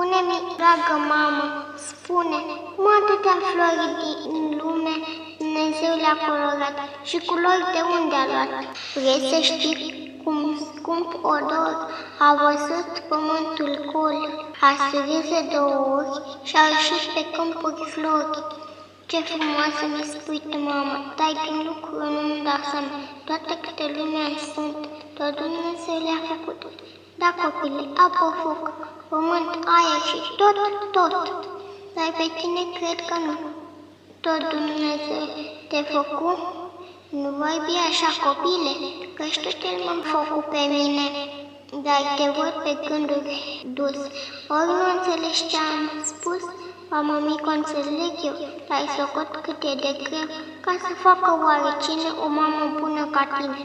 Spune-mi, dragă mamă, spune, cum atâtea flori din lume Dumnezeu le-a colorat și culori de unde a luat? Vrei să știi cum scump odor a văzut pământul gol, a sărise două ori și a ieșit pe câmpuri flori. Ce frumoasă mi spui tu, mamă, dai din lucru nu-mi dau seama, toate câte lumea sunt, tot Dumnezeu le-a făcut. Da, copile, apă, foc, pământ, aer și tot, tot. Dar pe tine cred că nu. Tot Dumnezeu te făcu? Nu vorbi așa, copile, că știu cel m am făcut pe mine. Dar te văd pe gânduri dus. Ori nu înțelegi ce am spus, ba mămică înțeleg eu, dar socot cât e de greu ca să facă oarecine o mamă bună ca tine.